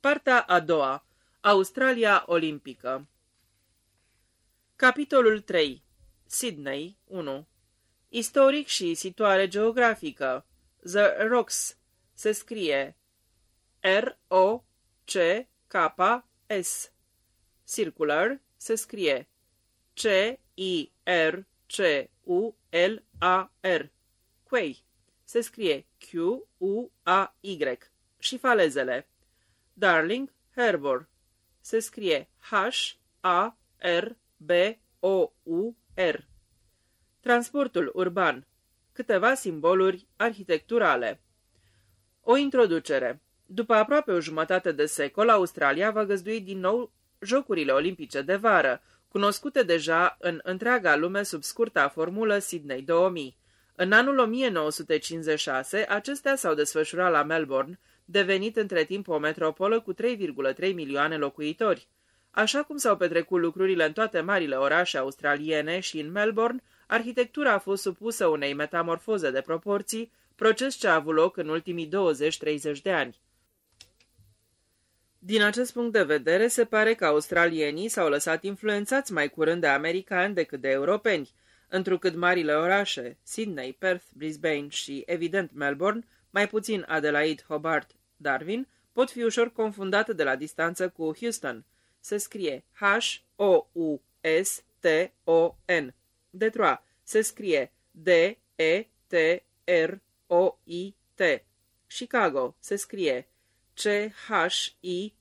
Partea a doua. Australia Olimpică Capitolul 3. Sydney 1. Istoric și situare geografică. The Rocks se scrie R-O-C-K-S. Circular se scrie C-I-R-C-U-L-A-R. Quay se scrie Q-U-A-Y. Și falezele. Darling Harbour se scrie H-A-R-B-O-U-R. Transportul urban. Câteva simboluri arhitecturale. O introducere. După aproape o jumătate de secol, Australia va găzdui din nou Jocurile Olimpice de vară, cunoscute deja în întreaga lume sub scurta formulă Sydney 2000. În anul 1956, acestea s-au desfășurat la Melbourne, devenit între timp o metropolă cu 3,3 milioane locuitori. Așa cum s-au petrecut lucrurile în toate marile orașe australiene și în Melbourne, arhitectura a fost supusă unei metamorfoze de proporții, proces ce a avut loc în ultimii 20-30 de ani. Din acest punct de vedere, se pare că australienii s-au lăsat influențați mai curând de americani decât de europeni, întrucât marile orașe, Sydney, Perth, Brisbane și, evident, Melbourne, mai puțin Adelaide, Hobart, Darwin, pot fi ușor confundate de la distanță cu Houston. Se scrie H-O-U-S-T-O-N. Detroit se scrie D-E-T-R-O-I-T. Chicago se scrie C-H-I-C-A-G-O.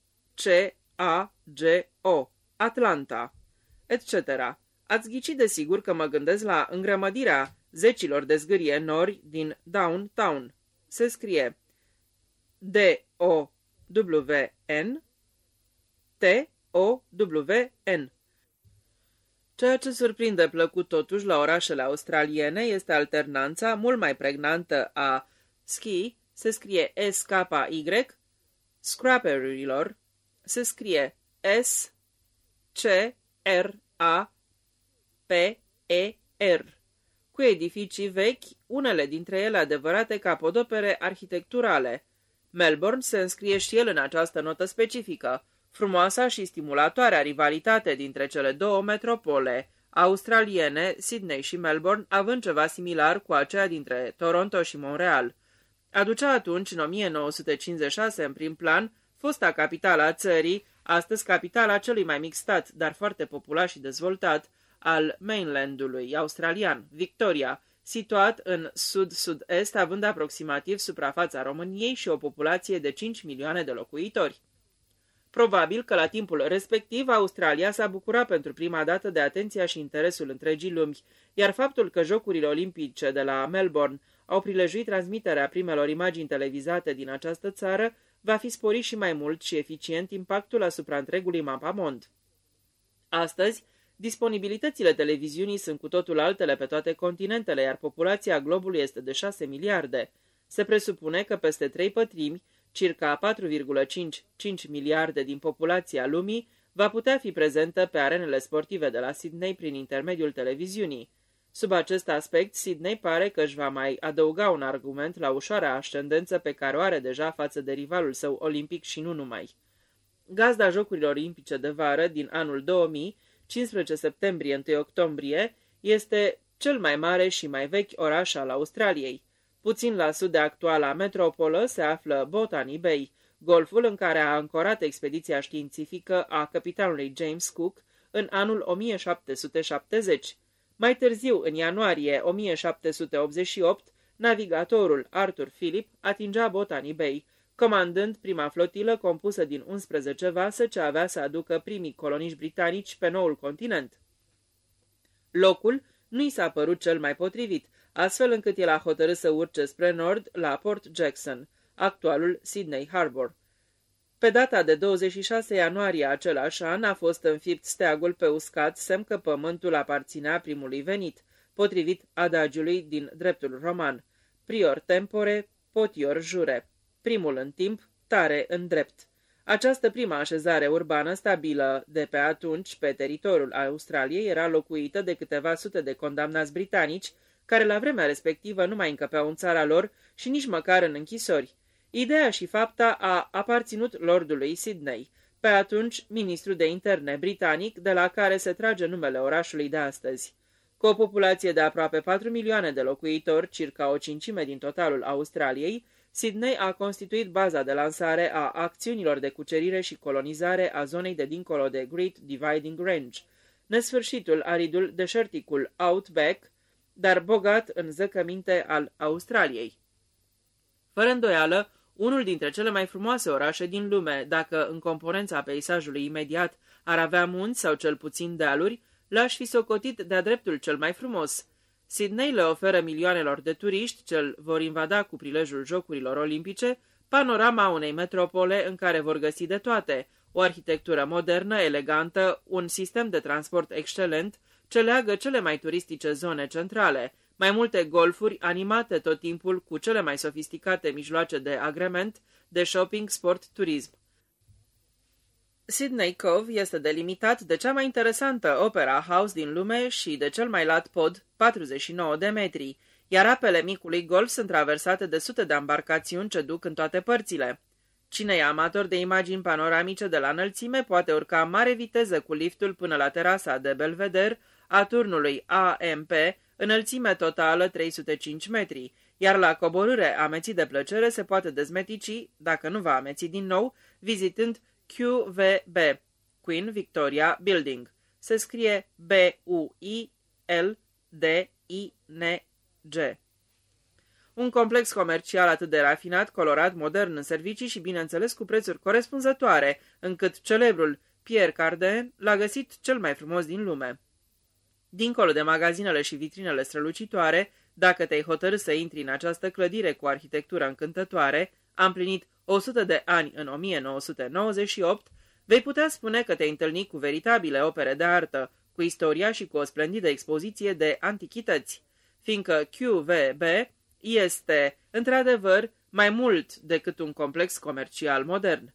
Atlanta, etc. Ați ghicit de sigur că mă gândesc la îngrămădirea zecilor de zgârie nori din downtown. Se scrie D-O-W-N T-O-W-N Ceea ce surprinde plăcut totuși la orașele australiene este alternanța mult mai pregnantă a ski, se scrie S-K-Y, scrapperilor, se scrie S-C-R-A-P-E-R, cu edificii vechi, unele dintre ele adevărate capodopere arhitecturale. Melbourne se înscrie și el în această notă specifică, frumoasa și stimulatoarea rivalitate dintre cele două metropole, australiene, Sydney și Melbourne, având ceva similar cu aceea dintre Toronto și Montreal. Aducea atunci, în 1956, în prim plan, fosta capitală a țării, astăzi capitala celui mai mic stat, dar foarte popular și dezvoltat, al mainlandului australian, Victoria, situat în sud-sud-est, având aproximativ suprafața României și o populație de 5 milioane de locuitori. Probabil că la timpul respectiv Australia s-a bucurat pentru prima dată de atenția și interesul întregii lumi, iar faptul că Jocurile Olimpice de la Melbourne au prilejuit transmiterea primelor imagini televizate din această țară, va fi sporit și mai mult și eficient impactul asupra întregului mapamond. Astăzi, disponibilitățile televiziunii sunt cu totul altele pe toate continentele, iar populația globului este de 6 miliarde. Se presupune că peste trei pătrimi, circa 4,5 miliarde din populația lumii, va putea fi prezentă pe arenele sportive de la Sydney prin intermediul televiziunii. Sub acest aspect, Sydney pare că își va mai adăuga un argument la ușoara ascendență pe care o are deja față de rivalul său olimpic și nu numai. Gazda Jocurilor Olimpice de vară din anul 2000, 15 septembrie-1 octombrie, este cel mai mare și mai vechi oraș al Australiei. Puțin la sud de actuala metropolă se află Botany Bay, golful în care a ancorat expediția științifică a capitanului James Cook în anul 1770. Mai târziu, în ianuarie 1788, navigatorul Arthur Phillip atingea Botany Bay, comandând prima flotilă compusă din 11 vase ce avea să aducă primii coloniști britanici pe noul continent. Locul nu i s-a părut cel mai potrivit, astfel încât el a hotărât să urce spre nord la Port Jackson, actualul Sydney Harbour. Pe data de 26 ianuarie același an a fost înfipt steagul pe uscat, semn că pământul aparținea primului venit, potrivit adagiului din dreptul roman. Prior tempore, potior jure. Primul în timp, tare în drept. Această prima așezare urbană stabilă de pe atunci pe teritoriul Australiei era locuită de câteva sute de condamnați britanici, care la vremea respectivă nu mai încăpeau în țara lor și nici măcar în închisori. Ideea și fapta a aparținut lordului Sydney, pe atunci ministru de interne britanic, de la care se trage numele orașului de astăzi. Cu o populație de aproape 4 milioane de locuitori, circa o cincime din totalul Australiei, Sydney a constituit baza de lansare a acțiunilor de cucerire și colonizare a zonei de dincolo de Great Dividing Range, nesfârșitul aridul deșerticul Outback, dar bogat în zăcăminte al Australiei. Fără îndoială, unul dintre cele mai frumoase orașe din lume, dacă în componența peisajului imediat ar avea munți sau cel puțin dealuri, l-aș fi socotit de-a dreptul cel mai frumos. Sydney le oferă milioanelor de turiști ce vor invada cu prilejul Jocurilor Olimpice panorama unei metropole în care vor găsi de toate, o arhitectură modernă, elegantă, un sistem de transport excelent ce leagă cele mai turistice zone centrale, mai multe golfuri animate tot timpul cu cele mai sofisticate mijloace de agrement, de shopping, sport, turism. Sydney Cove este delimitat de cea mai interesantă opera house din lume și de cel mai lat pod, 49 de metri, iar apele micului golf sunt traversate de sute de embarcațiuni ce duc în toate părțile. Cine e amator de imagini panoramice de la înălțime poate urca mare viteză cu liftul până la terasa de Belvedere a turnului AMP, înălțime totală 305 metri, iar la coborâre ameții de plăcere se poate dezmetici, dacă nu va ameți din nou, vizitând QVB, Queen Victoria Building. Se scrie B-U-I-L-D-I-N-G. Un complex comercial atât de rafinat, colorat, modern în servicii și, bineînțeles, cu prețuri corespunzătoare, încât celebrul Pierre Cardin l-a găsit cel mai frumos din lume. Dincolo de magazinele și vitrinele strălucitoare, dacă te-ai hotărât să intri în această clădire cu arhitectură încântătoare, am plinit 100 de ani în 1998, vei putea spune că te-ai întâlnit cu veritabile opere de artă, cu istoria și cu o splendidă expoziție de antichități, fiindcă QVB este, într-adevăr, mai mult decât un complex comercial modern.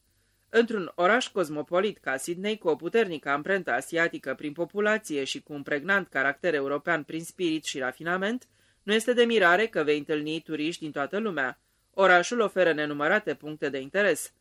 Într-un oraș cosmopolit ca Sydney, cu o puternică amprentă asiatică prin populație și cu un pregnant caracter european prin spirit și rafinament, nu este de mirare că vei întâlni turiști din toată lumea. Orașul oferă nenumărate puncte de interes.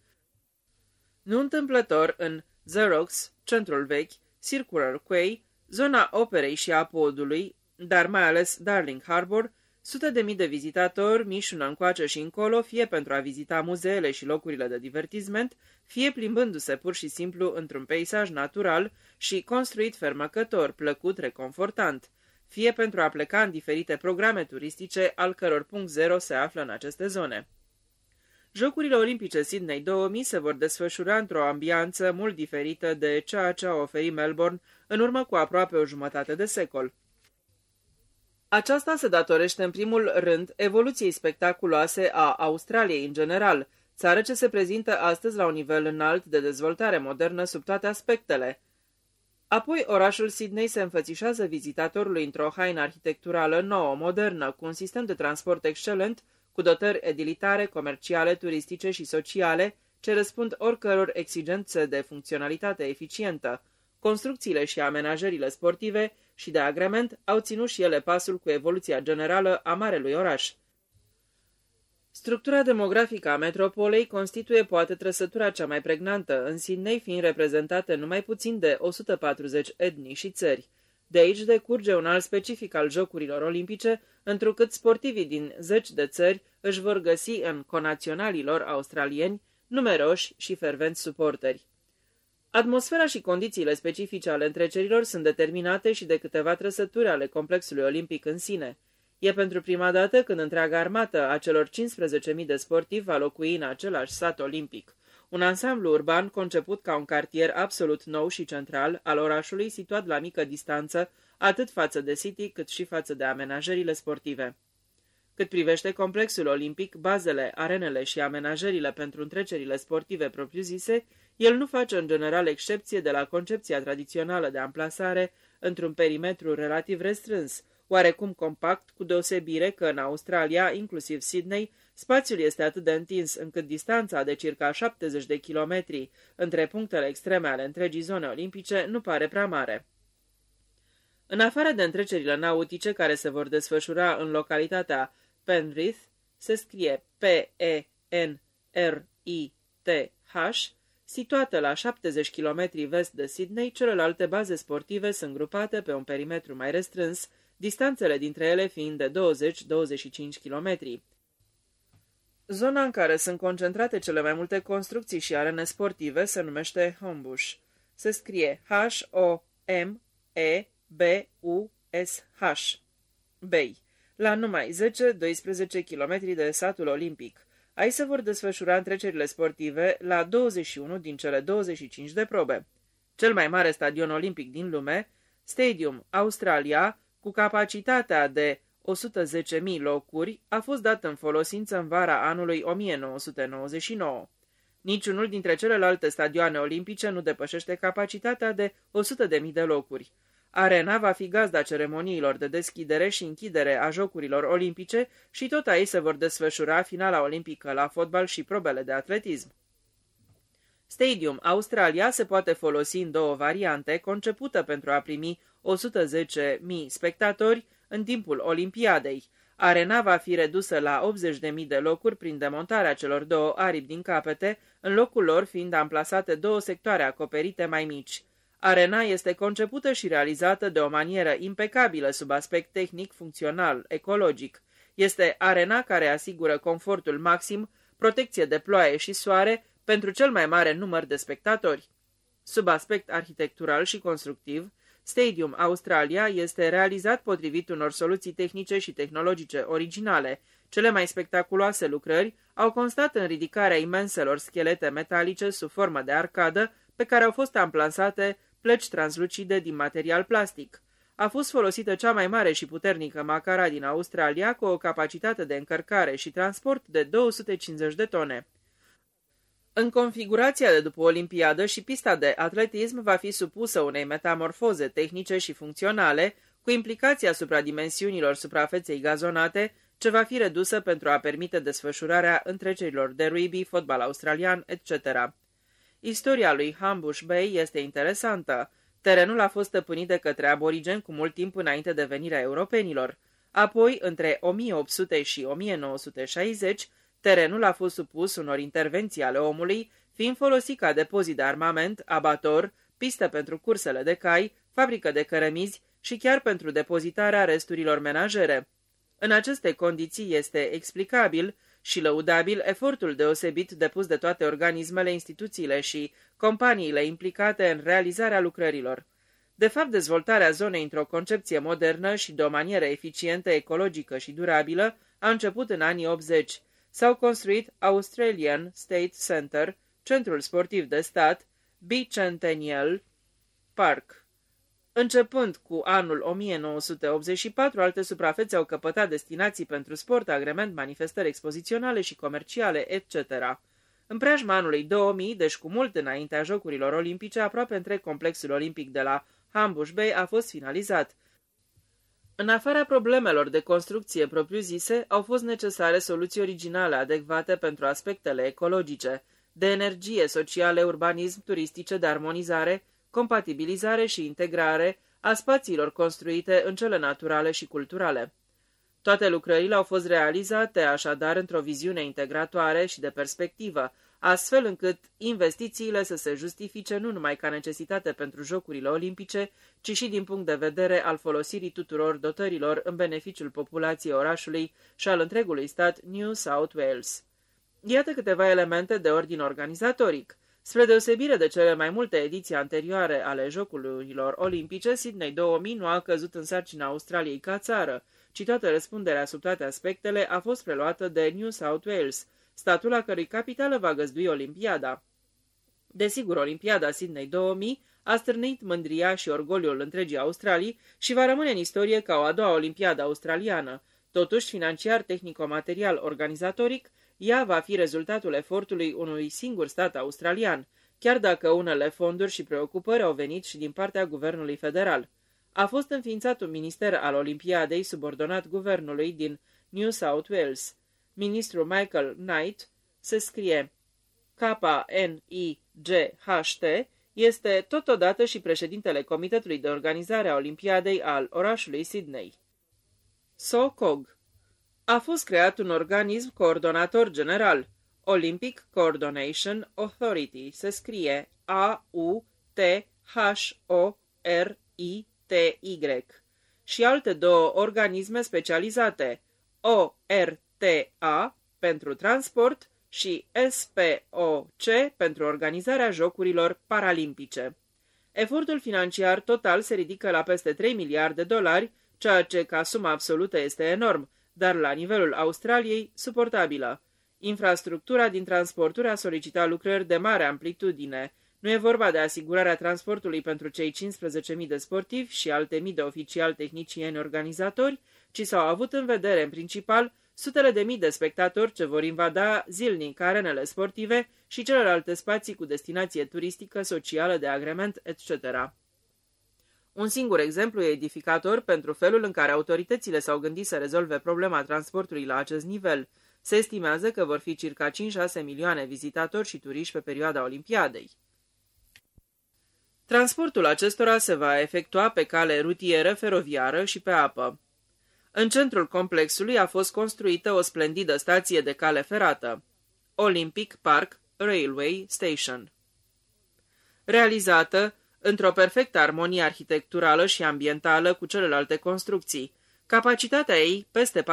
Nu întâmplător, în The Rocks, centrul vechi, Circular Quay, zona operei și a podului, dar mai ales Darling Harbour, Sute de mii de vizitatori mișună încoace și încolo, fie pentru a vizita muzeele și locurile de divertisment, fie plimbându-se pur și simplu într-un peisaj natural și construit fermăcător, plăcut, reconfortant, fie pentru a pleca în diferite programe turistice, al căror punct zero se află în aceste zone. Jocurile Olimpice Sydney 2000 se vor desfășura într-o ambianță mult diferită de ceea ce a oferit Melbourne în urmă cu aproape o jumătate de secol. Aceasta se datorește în primul rând evoluției spectaculoase a Australiei în general, țară ce se prezintă astăzi la un nivel înalt de dezvoltare modernă sub toate aspectele. Apoi, orașul Sydney se înfățișează vizitatorului într-o haină arhitecturală nouă, modernă, cu un sistem de transport excelent, cu dotări edilitare, comerciale, turistice și sociale, ce răspund oricăror exigențe de funcționalitate eficientă. Construcțiile și amenajările sportive și de agrement au ținut și ele pasul cu evoluția generală a marelui oraș. Structura demografică a metropolei constituie poate trăsătura cea mai pregnantă, în Sydney fiind reprezentate numai puțin de 140 etnii și țări. De aici decurge un alt specific al Jocurilor Olimpice, întrucât sportivii din zeci de țări își vor găsi în conaționalilor australieni numeroși și fervenți suporteri. Atmosfera și condițiile specifice ale întrecerilor sunt determinate și de câteva trăsături ale complexului olimpic în sine. E pentru prima dată când întreaga armată a celor 15.000 de sportivi va locui în același sat olimpic. Un ansamblu urban conceput ca un cartier absolut nou și central al orașului, situat la mică distanță, atât față de City cât și față de amenajările sportive. Cât privește complexul olimpic, bazele, arenele și amenajările pentru întrecerile sportive propriu-zise, el nu face în general excepție de la concepția tradițională de amplasare într-un perimetru relativ restrâns, oarecum compact, cu deosebire că în Australia, inclusiv Sydney, spațiul este atât de întins încât distanța de circa 70 de kilometri între punctele extreme ale întregii zone olimpice nu pare prea mare. În afară de întrecerile nautice care se vor desfășura în localitatea Penrith, se scrie P-E-N R-I-T-H, situată la 70 km vest de Sydney, celelalte baze sportive sunt grupate pe un perimetru mai restrâns, distanțele dintre ele fiind de 20-25 km. Zona în care sunt concentrate cele mai multe construcții și arene sportive se numește Homebush. Se scrie H-O-M-E-B-U-S-H. Bay, la numai 10-12 km de satul olimpic. Aici se vor desfășura întrecerile sportive la 21 din cele 25 de probe. Cel mai mare stadion olimpic din lume, Stadium Australia, cu capacitatea de 110.000 locuri, a fost dat în folosință în vara anului 1999. Niciunul dintre celelalte stadioane olimpice nu depășește capacitatea de 100.000 de locuri. Arena va fi gazda ceremoniilor de deschidere și închidere a Jocurilor Olimpice și tot aici se vor desfășura finala olimpică la fotbal și probele de atletism. Stadium Australia se poate folosi în două variante, concepută pentru a primi 110.000 spectatori în timpul Olimpiadei. Arena va fi redusă la 80.000 de locuri prin demontarea celor două aripi din capete, în locul lor fiind amplasate două sectoare acoperite mai mici. Arena este concepută și realizată de o manieră impecabilă sub aspect tehnic, funcțional, ecologic. Este arena care asigură confortul maxim, protecție de ploaie și soare pentru cel mai mare număr de spectatori. Sub aspect arhitectural și constructiv, Stadium Australia este realizat potrivit unor soluții tehnice și tehnologice originale. Cele mai spectaculoase lucrări au constat în ridicarea imenselor schelete metalice sub formă de arcadă, pe care au fost amplasate plăci translucide din material plastic. A fost folosită cea mai mare și puternică macara din Australia cu o capacitate de încărcare și transport de 250 de tone. În configurația de după Olimpiadă și pista de atletism va fi supusă unei metamorfoze tehnice și funcționale, cu implicația asupra dimensiunilor suprafeței gazonate, ce va fi redusă pentru a permite desfășurarea întrecerilor de rugby, fotbal australian, etc. Istoria lui Hambush Bay este interesantă. Terenul a fost stăpânit de către aborigeni cu mult timp înainte de venirea europenilor. Apoi, între 1800 și 1960, terenul a fost supus unor intervenții ale omului, fiind folosit ca depozit de armament, abator, pistă pentru cursele de cai, fabrică de cărămizi și chiar pentru depozitarea resturilor menajere. În aceste condiții este explicabil și lăudabil efortul deosebit depus de toate organismele, instituțiile și companiile implicate în realizarea lucrărilor. De fapt, dezvoltarea zonei într-o concepție modernă și de o manieră eficientă, ecologică și durabilă a început în anii 80. S-au construit Australian State Center, centrul sportiv de stat, Bicentennial Park, Începând cu anul 1984, alte suprafețe au căpătat destinații pentru sport, agrement, manifestări expoziționale și comerciale, etc. În preajma anului 2000, deci cu mult înaintea Jocurilor Olimpice, aproape întreg complexul olimpic de la Hambush Bay a fost finalizat. În afara problemelor de construcție propriu-zise, au fost necesare soluții originale adecvate pentru aspectele ecologice, de energie, sociale, urbanism, turistice, de armonizare, compatibilizare și integrare a spațiilor construite în cele naturale și culturale. Toate lucrările au fost realizate așadar într-o viziune integratoare și de perspectivă, astfel încât investițiile să se justifice nu numai ca necesitate pentru Jocurile Olimpice, ci și din punct de vedere al folosirii tuturor dotărilor în beneficiul populației orașului și al întregului stat New South Wales. Iată câteva elemente de ordin organizatoric. Spre deosebire de cele mai multe ediții anterioare ale Jocurilor Olimpice, Sydney 2000 nu a căzut în sarcina Australiei ca țară, ci toată răspunderea sub toate aspectele a fost preluată de New South Wales, statul a cărui capitală va găzdui Olimpiada. Desigur, Olimpiada Sydney 2000 a stârnit mândria și orgoliul întregii Australii și va rămâne în istorie ca o a doua Olimpiadă australiană. Totuși, financiar, tehnico-material, organizatoric, ea va fi rezultatul efortului unui singur stat australian, chiar dacă unele fonduri și preocupări au venit și din partea guvernului federal. A fost înființat un minister al Olimpiadei subordonat guvernului din New South Wales. Ministrul Michael Knight se scrie K-N-I-G-H-T, este totodată și președintele Comitetului de Organizare a Olimpiadei al orașului Sydney. SOCOG a fost creat un organism coordonator general. Olympic Coordination Authority, se scrie A-U-T-H-O-R-I-T-Y, și alte două organisme specializate, ORTA pentru transport și SPOC pentru organizarea Jocurilor Paralimpice. Efortul financiar total se ridică la peste 3 miliarde de dolari, ceea ce ca sumă absolută este enorm, dar la nivelul Australiei suportabilă. Infrastructura din transporturi a solicitat lucrări de mare amplitudine. Nu e vorba de asigurarea transportului pentru cei 15.000 de sportivi și alte mii de oficiali tehnicieni organizatori, ci s-au avut în vedere, în principal, sutele de mii de spectatori ce vor invada zilnic arenele sportive și celelalte spații cu destinație turistică, socială, de agrement, etc. Un singur exemplu e edificator pentru felul în care autoritățile s-au gândit să rezolve problema transportului la acest nivel. Se estimează că vor fi circa 5-6 milioane vizitatori și turiști pe perioada Olimpiadei. Transportul acestora se va efectua pe cale rutieră, feroviară și pe apă. În centrul complexului a fost construită o splendidă stație de cale ferată, Olympic Park Railway Station. Realizată într-o perfectă armonie arhitecturală și ambientală cu celelalte construcții, capacitatea ei, peste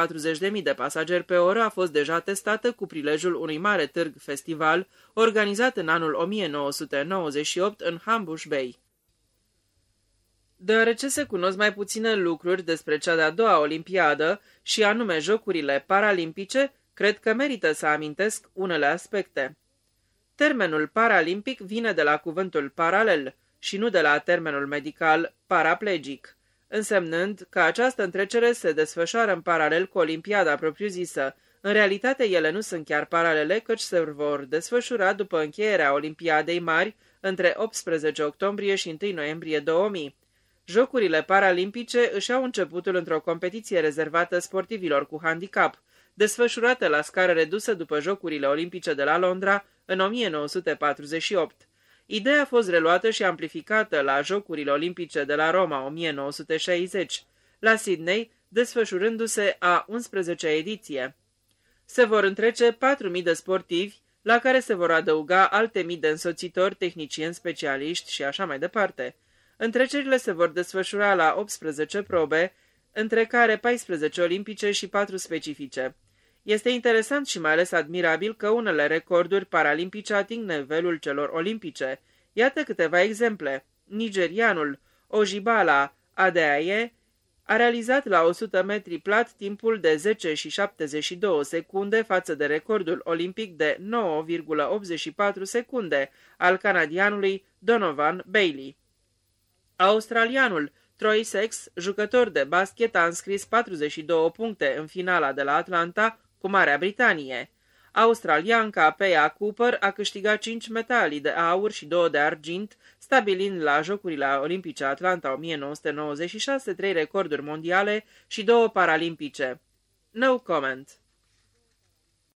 40.000 de pasageri pe oră, a fost deja testată cu prilejul unui mare târg festival organizat în anul 1998 în Hambush Bay. Deoarece se cunosc mai puține lucruri despre cea de-a doua olimpiadă, și anume Jocurile Paralimpice, cred că merită să amintesc unele aspecte. Termenul paralimpic vine de la cuvântul paralel și nu de la termenul medical paraplegic, însemnând că această întrecere se desfășoară în paralel cu olimpiada propriu-zisă. În realitate ele nu sunt chiar paralele, căci se vor desfășura după încheierea olimpiadei mari între 18 octombrie și 1 noiembrie 2000. Jocurile paralimpice își au începutul într-o competiție rezervată sportivilor cu handicap, desfășurată la scară redusă după Jocurile Olimpice de la Londra în 1948. Ideea a fost reluată și amplificată la Jocurile Olimpice de la Roma 1960, la Sydney, desfășurându-se a 11-a ediție. Se vor întrece 4.000 de sportivi, la care se vor adăuga alte mii de însoțitori, tehnicieni specialiști și așa mai departe. Întrecerile se vor desfășura la 18 probe, între care 14 olimpice și 4 specifice. Este interesant și mai ales admirabil că unele recorduri paralimpice ating nivelul celor olimpice. Iată câteva exemple. Nigerianul Ojibala Adeaye a realizat la 100 metri plat timpul de 10 și 72 secunde față de recordul olimpic de 9,84 secunde al canadianului Donovan Bailey. Australianul Troy Sex, jucător de basket, a înscris 42 puncte în finala de la Atlanta cu Marea Britanie. Australianca Pea Cooper a câștigat 5 metalii de aur și 2 de argint, stabilind la Jocurile Olimpice Atlanta 1996 trei recorduri mondiale și două paralimpice. No comment.